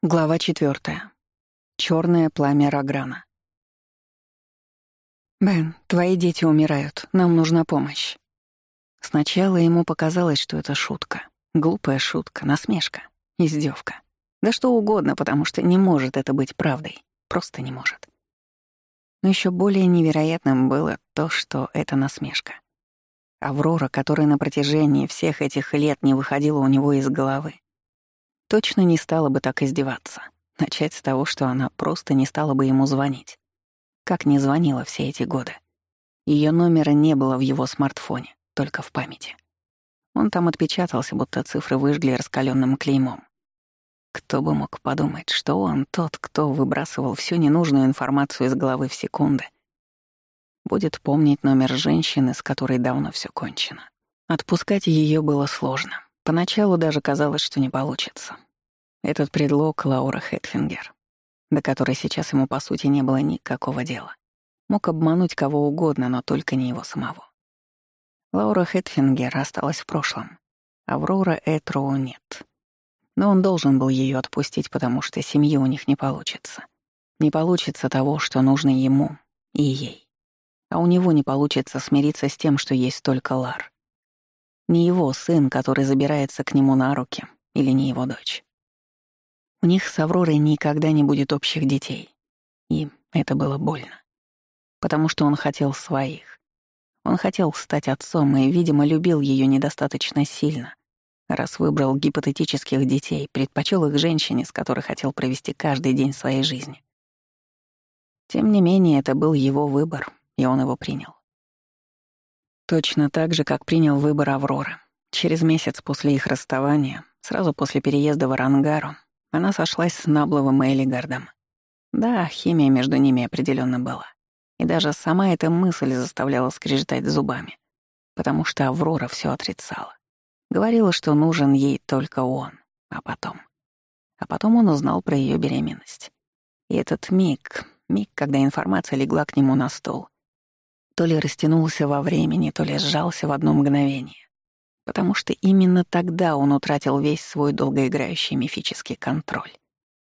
Глава 4. Черное пламя Рограна. «Бен, твои дети умирают. Нам нужна помощь». Сначала ему показалось, что это шутка. Глупая шутка, насмешка, издевка. Да что угодно, потому что не может это быть правдой. Просто не может. Но еще более невероятным было то, что это насмешка. Аврора, которая на протяжении всех этих лет не выходила у него из головы, точно не стала бы так издеваться. Начать с того, что она просто не стала бы ему звонить. Как не звонила все эти годы. Ее номера не было в его смартфоне, только в памяти. Он там отпечатался, будто цифры выжгли раскаленным клеймом. Кто бы мог подумать, что он тот, кто выбрасывал всю ненужную информацию из головы в секунды, будет помнить номер женщины, с которой давно все кончено. Отпускать ее было сложно. Поначалу даже казалось, что не получится. Этот предлог Лаура Хэтфингер, до которой сейчас ему, по сути, не было никакого дела. Мог обмануть кого угодно, но только не его самого. Лаура Хэтфингер осталась в прошлом. Аврора Этроу нет. Но он должен был ее отпустить, потому что семьи у них не получится. Не получится того, что нужно ему и ей. А у него не получится смириться с тем, что есть только Лар. Не его сын, который забирается к нему на руки, или не его дочь. У них с Авророй никогда не будет общих детей. И это было больно. Потому что он хотел своих. Он хотел стать отцом и, видимо, любил ее недостаточно сильно, раз выбрал гипотетических детей, предпочел их женщине, с которой хотел провести каждый день своей жизни. Тем не менее, это был его выбор, и он его принял. Точно так же, как принял выбор Аврора. Через месяц после их расставания, сразу после переезда в Арангару, она сошлась с Набловым и Элигардом. Да, химия между ними определенно была. И даже сама эта мысль заставляла скрежетать зубами, потому что Аврора все отрицала. Говорила, что нужен ей только он, а потом. А потом он узнал про ее беременность. И этот миг, миг, когда информация легла к нему на стол — то ли растянулся во времени, то ли сжался в одно мгновение. Потому что именно тогда он утратил весь свой долгоиграющий мифический контроль.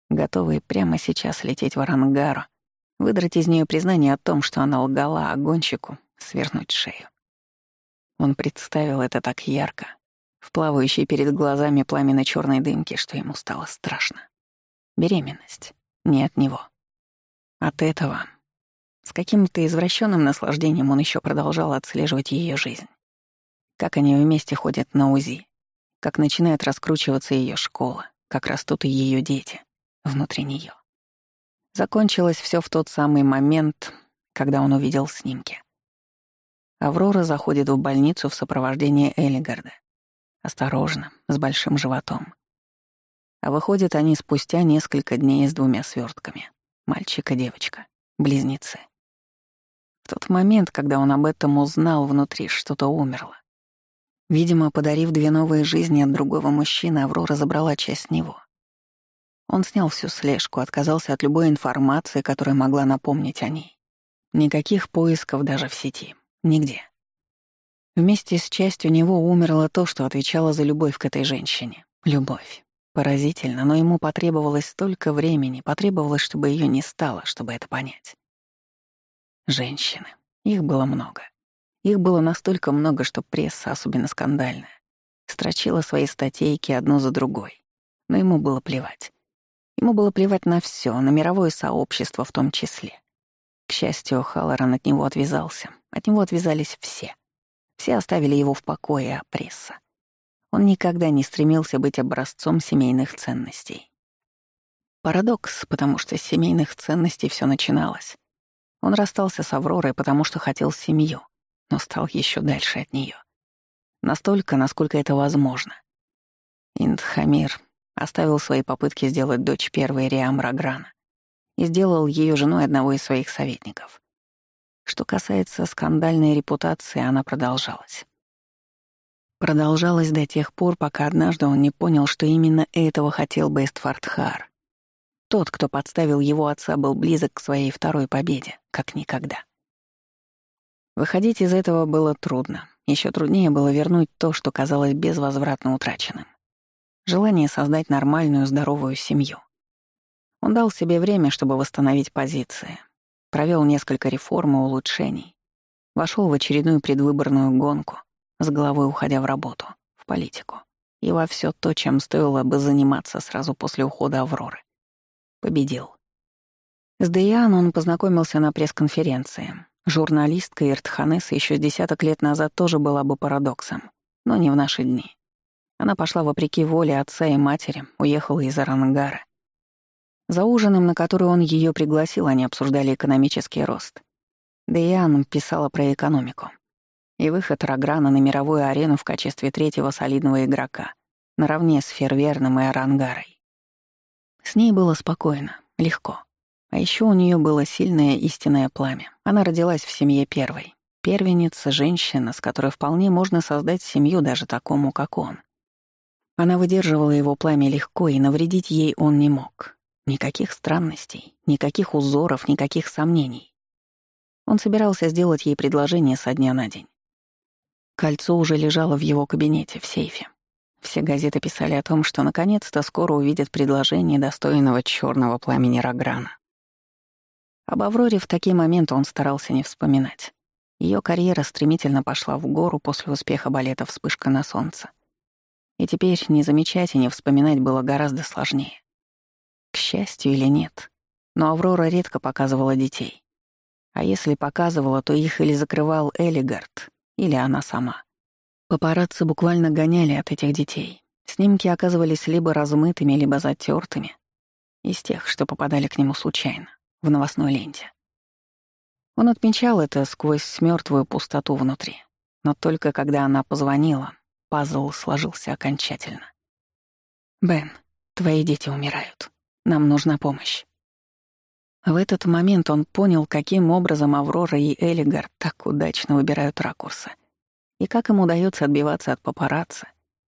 Готовый прямо сейчас лететь в Арангару, выдрать из нее признание о том, что она лгала, а гонщику свернуть шею. Он представил это так ярко, в плавающей перед глазами пламенной черной дымке, что ему стало страшно. Беременность. Не от него. От этого с каким-то извращенным наслаждением он еще продолжал отслеживать ее жизнь. Как они вместе ходят на УЗИ, как начинает раскручиваться ее школа, как растут и ее дети внутри нее. Закончилось все в тот самый момент, когда он увидел снимки. Аврора заходит в больницу в сопровождении Элигарда. Осторожно, с большим животом. А выходят они спустя несколько дней с двумя свертками. Мальчик и девочка. Близнецы. В тот момент, когда он об этом узнал, внутри что-то умерло. Видимо, подарив две новые жизни от другого мужчины, Аврора забрала часть него. Он снял всю слежку, отказался от любой информации, которая могла напомнить о ней. Никаких поисков даже в сети. Нигде. Вместе с частью него умерло то, что отвечало за любовь к этой женщине. Любовь. Поразительно, но ему потребовалось столько времени, потребовалось, чтобы ее не стало, чтобы это понять. Женщины. Их было много. Их было настолько много, что пресса, особенно скандальная, строчила свои статейки одну за другой. Но ему было плевать. Ему было плевать на все, на мировое сообщество в том числе. К счастью, Халлоран от него отвязался. От него отвязались все. Все оставили его в покое, а пресса. Он никогда не стремился быть образцом семейных ценностей. Парадокс, потому что с семейных ценностей все начиналось. Он расстался с Авророй, потому что хотел семью, но стал еще дальше от нее. Настолько, насколько это возможно. Индхамир оставил свои попытки сделать дочь первой Риамраграна и сделал ее женой одного из своих советников. Что касается скандальной репутации, она продолжалась. Продолжалась до тех пор, пока однажды он не понял, что именно этого хотел бы тот, кто подставил его отца, был близок к своей второй победе, как никогда. Выходить из этого было трудно. Еще труднее было вернуть то, что казалось безвозвратно утраченным. Желание создать нормальную, здоровую семью. Он дал себе время, чтобы восстановить позиции. Провел несколько реформ и улучшений. Вошел в очередную предвыборную гонку, с головой уходя в работу, в политику и во все то, чем стоило бы заниматься сразу после ухода Авроры. Победил. С Деян он познакомился на пресс-конференции. Журналистка Иртханес еще с десяток лет назад тоже была бы парадоксом, но не в наши дни. Она пошла вопреки воле отца и матери, уехала из Арангара. За ужином, на который он ее пригласил, они обсуждали экономический рост. Деян писала про экономику. И выход Рограна на мировую арену в качестве третьего солидного игрока, наравне с Ферверным и Арангарой. С ней было спокойно, легко. А еще у нее было сильное истинное пламя. Она родилась в семье первой. Первенница — женщина, с которой вполне можно создать семью даже такому, как он. Она выдерживала его пламя легко, и навредить ей он не мог. Никаких странностей, никаких узоров, никаких сомнений. Он собирался сделать ей предложение со дня на день. Кольцо уже лежало в его кабинете, в сейфе все газеты писали о том, что наконец-то скоро увидят предложение достойного черного пламени Рограна. Об Авроре в такие моменты он старался не вспоминать. Ее карьера стремительно пошла в гору после успеха балета «Вспышка на солнце». И теперь не замечать и не вспоминать было гораздо сложнее. К счастью или нет, но Аврора редко показывала детей. А если показывала, то их или закрывал Элигард, или она сама — Папарацци буквально гоняли от этих детей. Снимки оказывались либо размытыми, либо затертыми. Из тех, что попадали к нему случайно, в новостной ленте. Он отмечал это сквозь мертвую пустоту внутри. Но только когда она позвонила, пазл сложился окончательно. «Бен, твои дети умирают. Нам нужна помощь». В этот момент он понял, каким образом Аврора и Элигар так удачно выбирают ракурсы. И как им удается отбиваться от папарацци?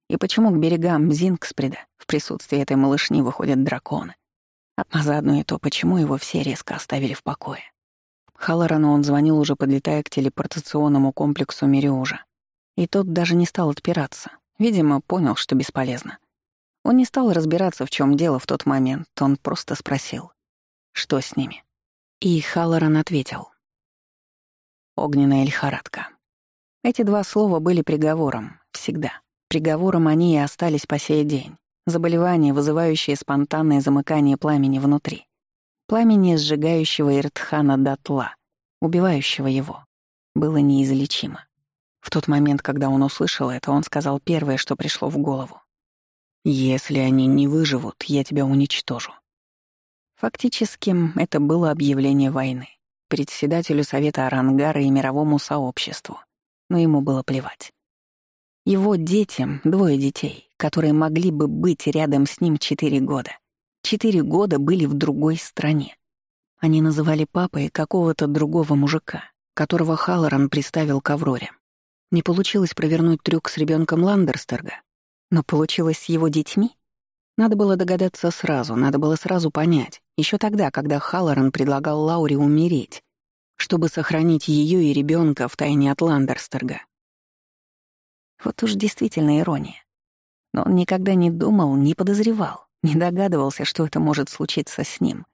И почему к берегам Зинкспреда в присутствии этой малышни выходят драконы? А заодно и то, почему его все резко оставили в покое. Халлорану он звонил уже, подлетая к телепортационному комплексу Мериужа. И тот даже не стал отпираться. Видимо, понял, что бесполезно. Он не стал разбираться, в чем дело в тот момент, он просто спросил, что с ними. И Халлоран ответил. «Огненная лихорадка». Эти два слова были приговором. Всегда. Приговором они и остались по сей день. Заболевание, вызывающее спонтанное замыкание пламени внутри. Пламени, сжигающего Иртхана дотла, убивающего его, было неизлечимо. В тот момент, когда он услышал это, он сказал первое, что пришло в голову. «Если они не выживут, я тебя уничтожу». Фактически, это было объявление войны председателю Совета Арангара и мировому сообществу — но ему было плевать. Его детям, двое детей, которые могли бы быть рядом с ним четыре года. Четыре года были в другой стране. Они называли папой какого-то другого мужика, которого Халлоран приставил к Авроре. Не получилось провернуть трюк с ребенком Ландерстерга, но получилось с его детьми? Надо было догадаться сразу, надо было сразу понять, еще тогда, когда Халлоран предлагал Лауре умереть, чтобы сохранить ее и ребенка в тайне от Ландерстерга. Вот уж действительно ирония. Но он никогда не думал, не подозревал, не догадывался, что это может случиться с ним.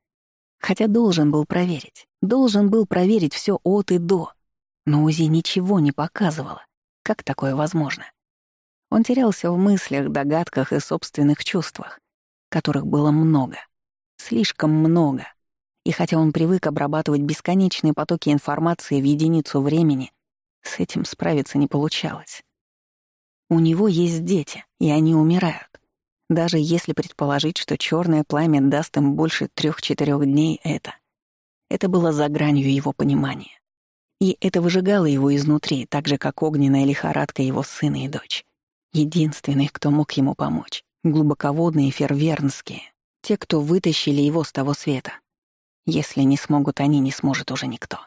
Хотя должен был проверить, должен был проверить все от и до. Но УЗИ ничего не показывало. Как такое возможно? Он терялся в мыслях, догадках и собственных чувствах, которых было много. Слишком много — и хотя он привык обрабатывать бесконечные потоки информации в единицу времени, с этим справиться не получалось. У него есть дети, и они умирают. Даже если предположить, что черное пламя даст им больше трех-четырех дней это. Это было за гранью его понимания. И это выжигало его изнутри, так же, как огненная лихорадка его сына и дочь. Единственных, кто мог ему помочь. Глубоководные, фервернские. Те, кто вытащили его с того света. Если не смогут они, не сможет уже никто.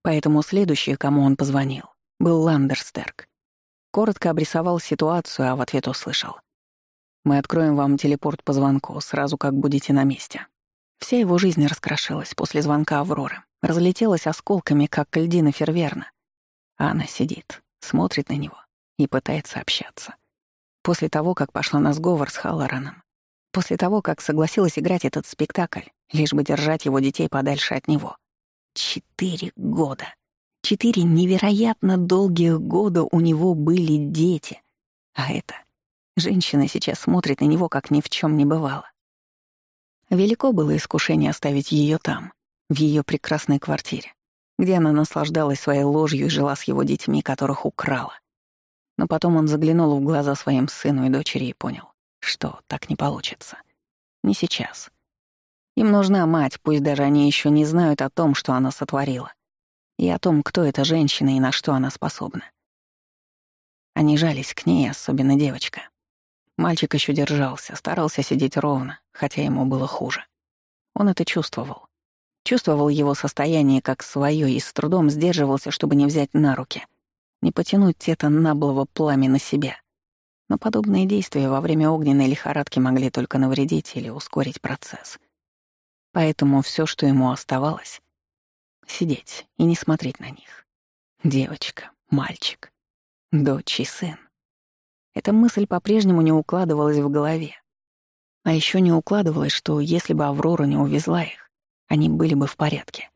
Поэтому следующий, кому он позвонил, был Ландерстерк. Коротко обрисовал ситуацию, а в ответ услышал. «Мы откроем вам телепорт по звонку, сразу как будете на месте». Вся его жизнь раскрошилась после звонка Авроры, разлетелась осколками, как льдина ферверна. А она сидит, смотрит на него и пытается общаться. После того, как пошла на сговор с Халлораном, после того, как согласилась играть этот спектакль, лишь бы держать его детей подальше от него. Четыре года. Четыре невероятно долгих года у него были дети. А это... Женщина сейчас смотрит на него, как ни в чем не бывало. Велико было искушение оставить ее там, в ее прекрасной квартире, где она наслаждалась своей ложью и жила с его детьми, которых украла. Но потом он заглянул в глаза своим сыну и дочери и понял что так не получится. Не сейчас. Им нужна мать, пусть даже они еще не знают о том, что она сотворила, и о том, кто эта женщина и на что она способна. Они жались к ней, особенно девочка. Мальчик еще держался, старался сидеть ровно, хотя ему было хуже. Он это чувствовал. Чувствовал его состояние как свое и с трудом сдерживался, чтобы не взять на руки, не потянуть это наблого пламя на себя. Но подобные действия во время огненной лихорадки могли только навредить или ускорить процесс. Поэтому все, что ему оставалось — сидеть и не смотреть на них. Девочка, мальчик, дочь и сын. Эта мысль по-прежнему не укладывалась в голове. А еще не укладывалось, что если бы Аврора не увезла их, они были бы в порядке.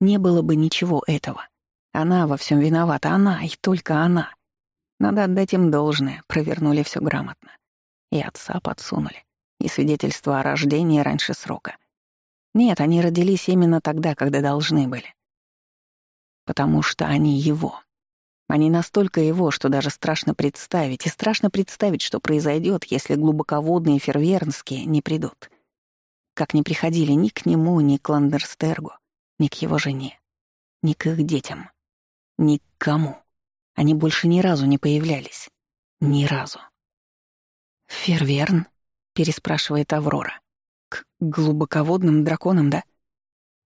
Не было бы ничего этого. Она во всем виновата, она и только она. Надо отдать им должное, провернули все грамотно. И отца подсунули. И свидетельство о рождении раньше срока. Нет, они родились именно тогда, когда должны были. Потому что они его. Они настолько его, что даже страшно представить. И страшно представить, что произойдет, если глубоководные фервернские не придут. Как не приходили ни к нему, ни к Ландерстергу, ни к его жене, ни к их детям, ни к кому. Они больше ни разу не появлялись. Ни разу. «Ферверн?» — переспрашивает Аврора. «К глубоководным драконам, да?»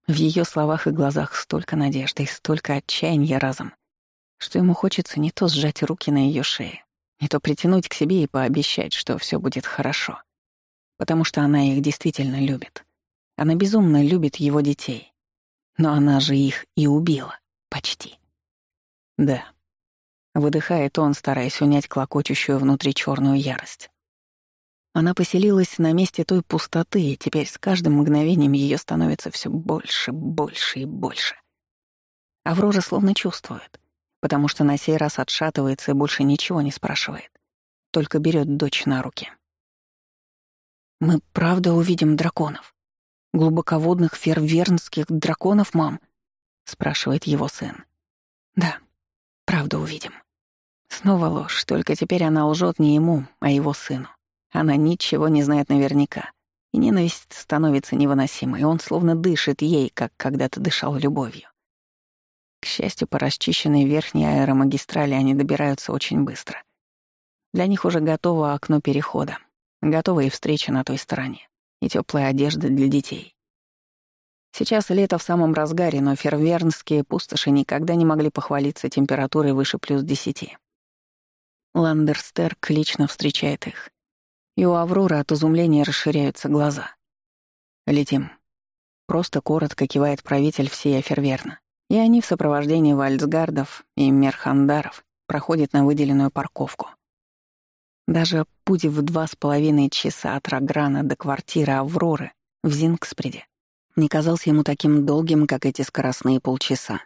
В ее словах и глазах столько надежды и столько отчаяния разом, что ему хочется не то сжать руки на ее шее, не то притянуть к себе и пообещать, что все будет хорошо. Потому что она их действительно любит. Она безумно любит его детей. Но она же их и убила. Почти. Да, Выдыхает он, стараясь унять клокочущую внутри черную ярость. Она поселилась на месте той пустоты, и теперь с каждым мгновением ее становится все больше, больше и больше. Аврора словно чувствует, потому что на сей раз отшатывается и больше ничего не спрашивает, только берет дочь на руки. «Мы правда увидим драконов? Глубоководных фервернских драконов, мам?» — спрашивает его сын. «Да, правда увидим». Снова ложь, только теперь она лжет не ему, а его сыну. Она ничего не знает наверняка. И ненависть становится невыносимой, он словно дышит ей, как когда-то дышал любовью. К счастью, по расчищенной верхней аэромагистрали они добираются очень быстро. Для них уже готово окно перехода, готова и встреча на той стороне, и теплая одежда для детей. Сейчас лето в самом разгаре, но фервернские пустоши никогда не могли похвалиться температурой выше плюс десяти. Ландерстер лично встречает их. И у Авроры от изумления расширяются глаза. «Летим». Просто коротко кивает правитель всей Аферверна. И они в сопровождении вальцгардов и мерхандаров проходят на выделенную парковку. Даже путь в два с половиной часа от Рограна до квартиры Авроры в Зингспреде не казался ему таким долгим, как эти скоростные полчаса.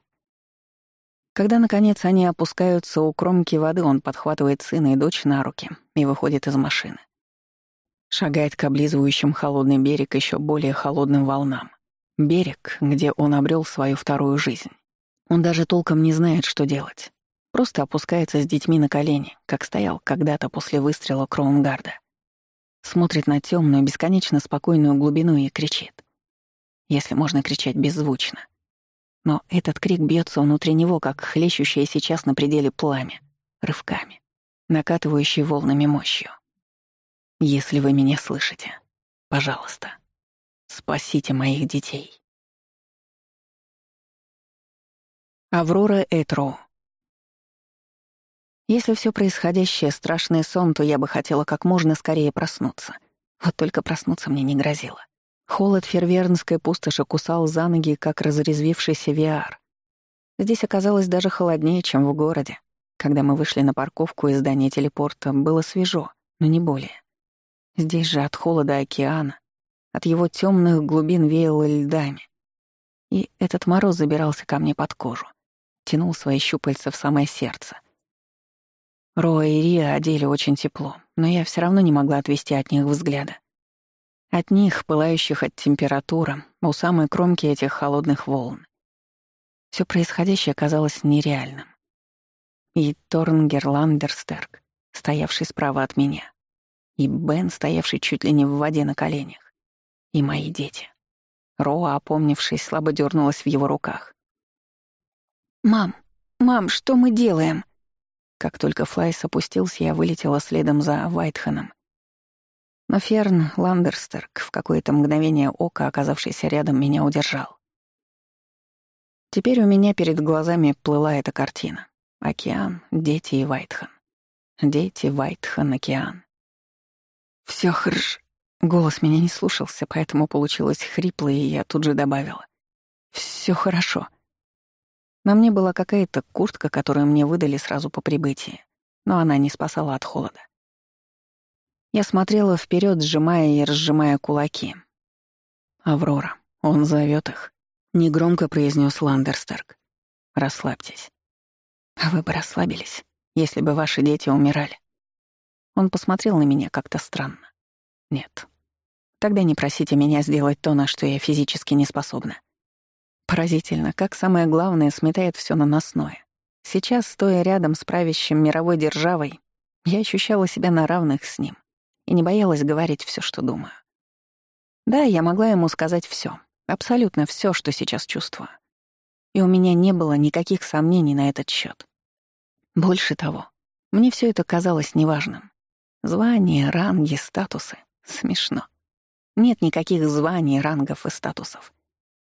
Когда, наконец, они опускаются у кромки воды, он подхватывает сына и дочь на руки и выходит из машины. Шагает к облизывающим холодный берег еще более холодным волнам. Берег, где он обрел свою вторую жизнь. Он даже толком не знает, что делать. Просто опускается с детьми на колени, как стоял когда-то после выстрела Кроунгарда. Смотрит на темную, бесконечно спокойную глубину и кричит. Если можно кричать беззвучно — но этот крик бьется внутри него, как хлещущее сейчас на пределе пламя, рывками, накатывающий волнами мощью. «Если вы меня слышите, пожалуйста, спасите моих детей». Аврора Этро. Если все происходящее — страшный сон, то я бы хотела как можно скорее проснуться. Вот только проснуться мне не грозило. Холод фервернской пустоши кусал за ноги, как разрезвившийся виар. Здесь оказалось даже холоднее, чем в городе. Когда мы вышли на парковку из здания телепорта, было свежо, но не более. Здесь же от холода океана, от его темных глубин веяло льдами. И этот мороз забирался ко мне под кожу, тянул свои щупальца в самое сердце. Роа и Рия одели очень тепло, но я все равно не могла отвести от них взгляда. От них, пылающих от температуры, у самой кромки этих холодных волн. Все происходящее казалось нереальным. И Торнгер Ландерстерк, стоявший справа от меня, и Бен, стоявший чуть ли не в воде на коленях, и мои дети. Роа, опомнившись, слабо дернулась в его руках. «Мам, мам, что мы делаем?» Как только Флайс опустился, я вылетела следом за Вайтханом, но Ферн Ландерстерк в какое-то мгновение ока, оказавшийся рядом, меня удержал. Теперь у меня перед глазами плыла эта картина. Океан, дети и Вайтхан. Дети, Вайтхан, океан. Все хрж...» Голос меня не слушался, поэтому получилось хрипло, и я тут же добавила. Все хорошо». На мне была какая-то куртка, которую мне выдали сразу по прибытии, но она не спасала от холода. Я смотрела вперед, сжимая и разжимая кулаки. «Аврора, он зовет их», — негромко произнес Ландерстерк. «Расслабьтесь». «А вы бы расслабились, если бы ваши дети умирали». Он посмотрел на меня как-то странно. «Нет. Тогда не просите меня сделать то, на что я физически не способна». Поразительно, как самое главное сметает все наносное. Сейчас, стоя рядом с правящим мировой державой, я ощущала себя на равных с ним и не боялась говорить все, что думаю. Да, я могла ему сказать все, абсолютно все, что сейчас чувствую. И у меня не было никаких сомнений на этот счет. Больше того, мне все это казалось неважным. Звания, ранги, статусы. Смешно. Нет никаких званий, рангов и статусов.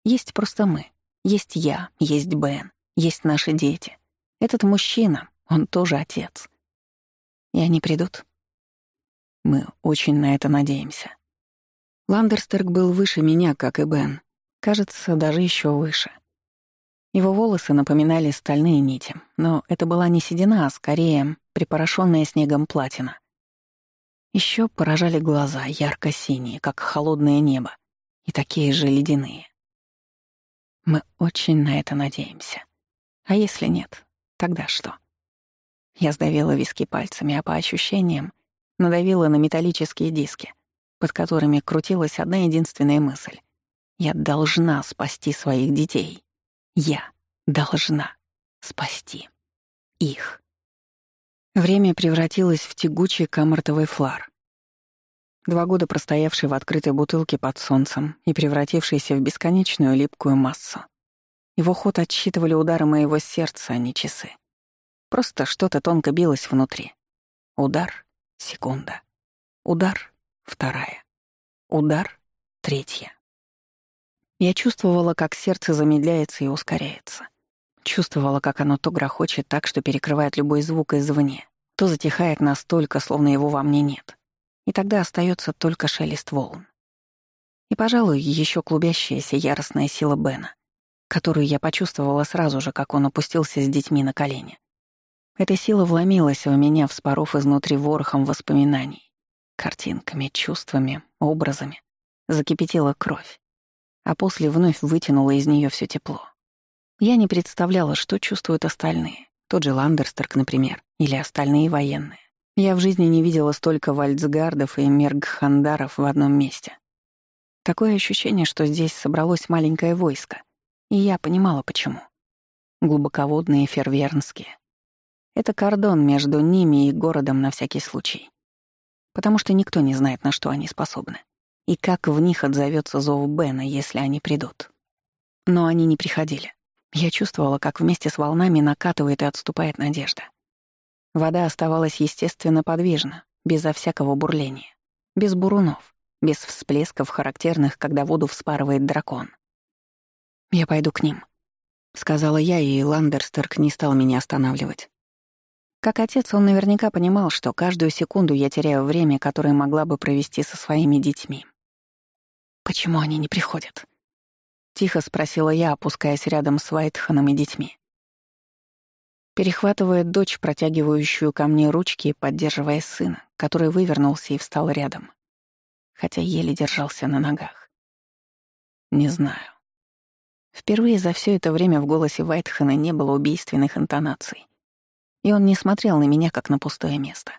Есть просто мы. Есть я, есть Бен, есть наши дети. Этот мужчина, он тоже отец. И они придут, мы очень на это надеемся. Ландерстерк был выше меня, как и Бен. Кажется, даже еще выше. Его волосы напоминали стальные нити, но это была не седина, а скорее припорошенная снегом платина. Еще поражали глаза, ярко-синие, как холодное небо, и такие же ледяные. Мы очень на это надеемся. А если нет, тогда что? Я сдавила виски пальцами, а по ощущениям надавила на металлические диски, под которыми крутилась одна единственная мысль. Я должна спасти своих детей. Я должна спасти их. Время превратилось в тягучий камертовый флар. Два года простоявший в открытой бутылке под солнцем и превратившийся в бесконечную липкую массу. Его ход отсчитывали удары моего сердца, а не часы. Просто что-то тонко билось внутри. Удар, Секунда. Удар. Вторая. Удар. Третья. Я чувствовала, как сердце замедляется и ускоряется. Чувствовала, как оно то грохочет так, что перекрывает любой звук извне, то затихает настолько, словно его во мне нет. И тогда остается только шелест волн. И, пожалуй, еще клубящаяся яростная сила Бена, которую я почувствовала сразу же, как он опустился с детьми на колени. Эта сила вломилась в меня, вспоров изнутри ворохом воспоминаний. Картинками, чувствами, образами. Закипятила кровь. А после вновь вытянула из нее все тепло. Я не представляла, что чувствуют остальные. Тот же Ландерстерк, например, или остальные военные. Я в жизни не видела столько вальцгардов и мергхандаров в одном месте. Такое ощущение, что здесь собралось маленькое войско. И я понимала, почему. Глубоководные фервернские, это кордон между ними и городом на всякий случай. Потому что никто не знает, на что они способны. И как в них отзовется зов Бена, если они придут. Но они не приходили. Я чувствовала, как вместе с волнами накатывает и отступает надежда. Вода оставалась естественно подвижна, безо всякого бурления, без бурунов, без всплесков характерных, когда воду вспарывает дракон. «Я пойду к ним», — сказала я, и Ландерстерк не стал меня останавливать. Как отец, он наверняка понимал, что каждую секунду я теряю время, которое могла бы провести со своими детьми. «Почему они не приходят?» — тихо спросила я, опускаясь рядом с Вайтханом и детьми. Перехватывая дочь, протягивающую ко мне ручки поддерживая сына, который вывернулся и встал рядом, хотя еле держался на ногах. «Не знаю». Впервые за все это время в голосе Вайтхана не было убийственных интонаций и он не смотрел на меня, как на пустое место.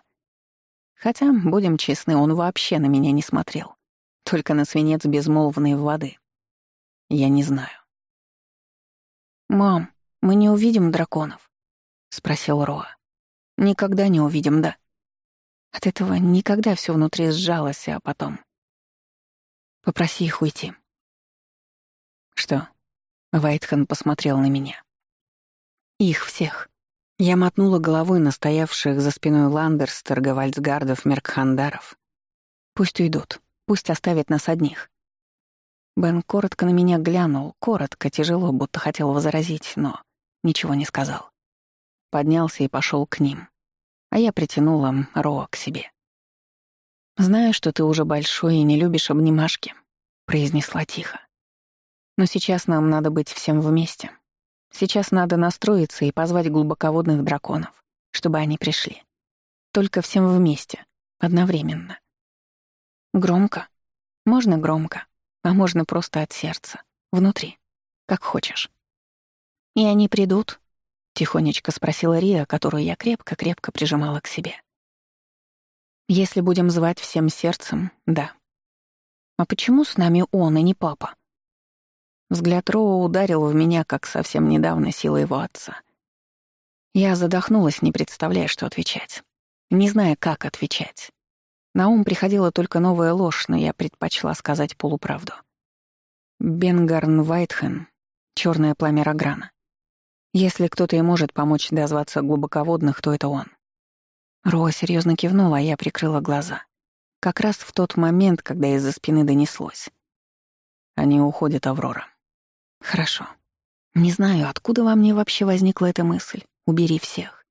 Хотя, будем честны, он вообще на меня не смотрел. Только на свинец безмолвной воды. Я не знаю. «Мам, мы не увидим драконов?» — спросил Роа. «Никогда не увидим, да?» От этого никогда все внутри сжалось, а потом... «Попроси их уйти». «Что?» — Вайтхан посмотрел на меня. «Их всех». Я мотнула головой настоявших за спиной Ландерстерга, Вальцгардов, Меркхандаров. «Пусть уйдут. Пусть оставят нас одних». Бен коротко на меня глянул, коротко, тяжело, будто хотел возразить, но ничего не сказал. Поднялся и пошел к ним. А я притянула Роа к себе. «Знаю, что ты уже большой и не любишь обнимашки», — произнесла тихо. «Но сейчас нам надо быть всем вместе». Сейчас надо настроиться и позвать глубоководных драконов, чтобы они пришли. Только всем вместе, одновременно. Громко? Можно громко, а можно просто от сердца, внутри, как хочешь. «И они придут?» — тихонечко спросила Рия, которую я крепко-крепко прижимала к себе. «Если будем звать всем сердцем, да». «А почему с нами он и не папа?» Взгляд Роу ударил в меня, как совсем недавно сила его отца. Я задохнулась, не представляя, что отвечать. Не зная, как отвечать. На ум приходила только новая ложь, но я предпочла сказать полуправду. Бенгарн Вайтхен, черное пламя Рограна. Если кто-то и может помочь дозваться глубоководных, то это он. Роа серьезно кивнула, а я прикрыла глаза. Как раз в тот момент, когда из-за спины донеслось. Они уходят, Аврора. Хорошо. Не знаю, откуда во мне вообще возникла эта мысль «убери всех».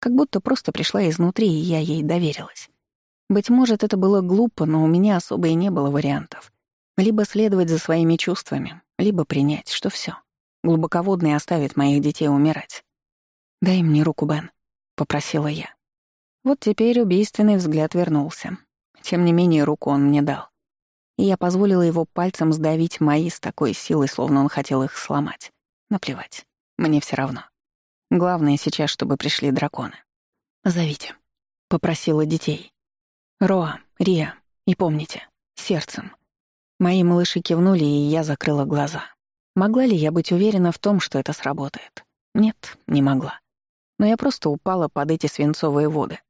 Как будто просто пришла изнутри, и я ей доверилась. Быть может, это было глупо, но у меня особо и не было вариантов. Либо следовать за своими чувствами, либо принять, что все. Глубоководный оставит моих детей умирать. «Дай мне руку, Бен», — попросила я. Вот теперь убийственный взгляд вернулся. Тем не менее, руку он мне дал и я позволила его пальцем сдавить мои с такой силой, словно он хотел их сломать. Наплевать. Мне все равно. Главное сейчас, чтобы пришли драконы. «Зовите», — попросила детей. «Роа, Рия, и помните, сердцем». Мои малыши кивнули, и я закрыла глаза. Могла ли я быть уверена в том, что это сработает? Нет, не могла. Но я просто упала под эти свинцовые воды,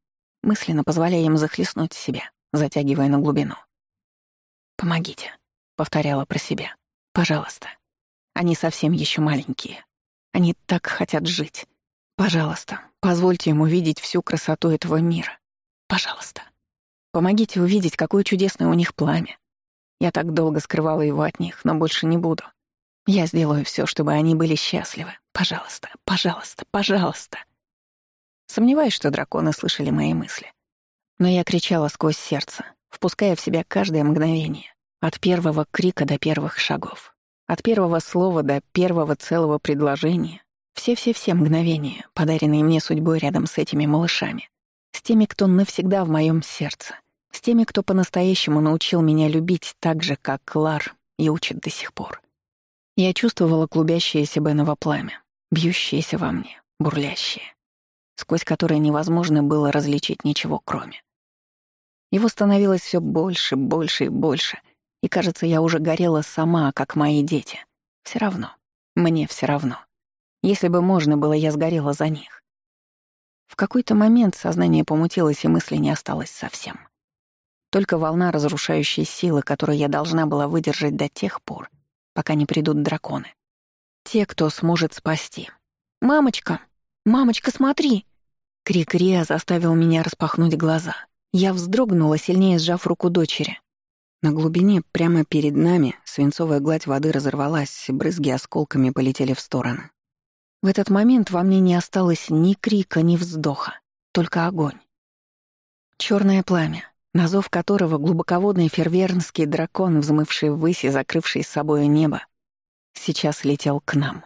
мысленно позволяя им захлестнуть себя, затягивая на глубину. «Помогите», — повторяла про себя. «Пожалуйста. Они совсем еще маленькие. Они так хотят жить. Пожалуйста, позвольте им увидеть всю красоту этого мира. Пожалуйста. Помогите увидеть, какое чудесное у них пламя. Я так долго скрывала его от них, но больше не буду. Я сделаю все, чтобы они были счастливы. Пожалуйста, пожалуйста, пожалуйста». Сомневаюсь, что драконы слышали мои мысли. Но я кричала сквозь сердце — впуская в себя каждое мгновение, от первого крика до первых шагов, от первого слова до первого целого предложения. Все-все-все мгновения, подаренные мне судьбой рядом с этими малышами, с теми, кто навсегда в моем сердце, с теми, кто по-настоящему научил меня любить так же, как Клар и учит до сих пор. Я чувствовала клубящееся Беново пламя, бьющееся во мне, бурлящее, сквозь которое невозможно было различить ничего кроме. Его становилось все больше, больше и больше, и, кажется, я уже горела сама, как мои дети. Все равно. Мне все равно. Если бы можно было, я сгорела за них. В какой-то момент сознание помутилось, и мысли не осталось совсем. Только волна разрушающей силы, которую я должна была выдержать до тех пор, пока не придут драконы. Те, кто сможет спасти. «Мамочка! Мамочка, смотри!» Крик Риа заставил меня распахнуть глаза — я вздрогнула, сильнее сжав руку дочери. На глубине, прямо перед нами, свинцовая гладь воды разорвалась, брызги осколками полетели в стороны. В этот момент во мне не осталось ни крика, ни вздоха, только огонь. Черное пламя, на зов которого глубоководный фервернский дракон, взмывший ввысь и закрывший с собой небо, сейчас летел к нам.